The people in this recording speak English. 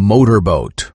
motorboat.